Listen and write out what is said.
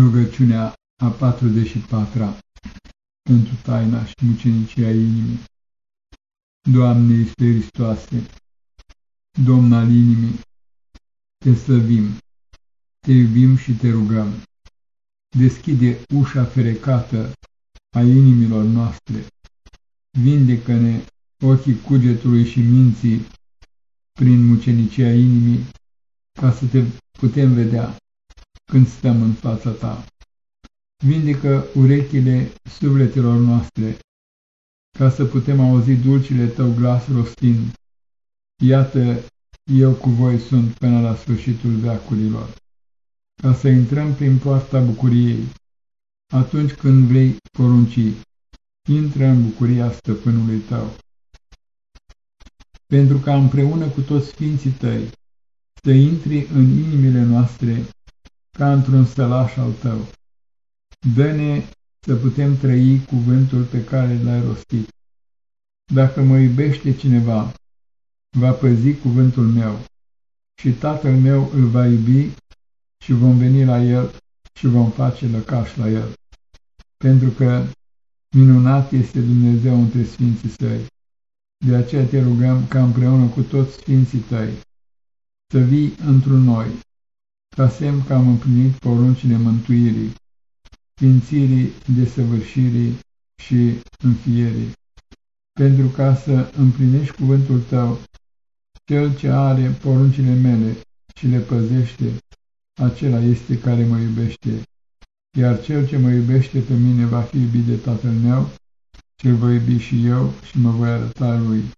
Rugăciunea a 44-a pentru taina și mucenicia inimii. Doamne Iisuse Hristoase, Domn al inimii, te slăvim, te iubim și te rugăm. Deschide ușa ferecată a inimilor noastre, vindecă-ne ochii cugetului și minții prin mucenicia inimii, ca să te putem vedea când stăm în fața ta. Vindecă urechile sufletelor noastre, ca să putem auzi dulcile tău glas rostind. Iată, eu cu voi sunt până la sfârșitul veacurilor, ca să intrăm prin poarta bucuriei. Atunci când vrei porunci, intră în bucuria stăpânului tău. Pentru ca împreună cu toți sfinții tăi să intri în inimile noastre ca într-un sălaș al tău. Dă-ne să putem trăi cuvântul pe care l-ai rostit. Dacă mă iubește cineva, va păzi cuvântul meu și tatăl meu îl va iubi și vom veni la el și vom face lăcaș la el. Pentru că minunat este Dumnezeu între sfinții săi. De aceea te rugăm ca împreună cu toți sfinții tăi să vii într noi ca semn că am împlinit poruncile mântuirii, sfințirii, desăvârșirii și înfierii. Pentru ca să împlinești cuvântul tău, cel ce are poruncile mele și le păzește, acela este care mă iubește, iar cel ce mă iubește pe mine va fi iubit de Tatăl meu, și îl voi iubi și eu și mă voi arăta lui.